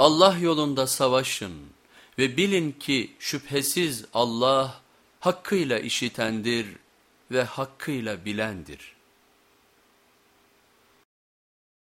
Allah yolunda savaşın ve bilin ki şüphesiz Allah hakkıyla işitendir ve hakkıyla bilendir.''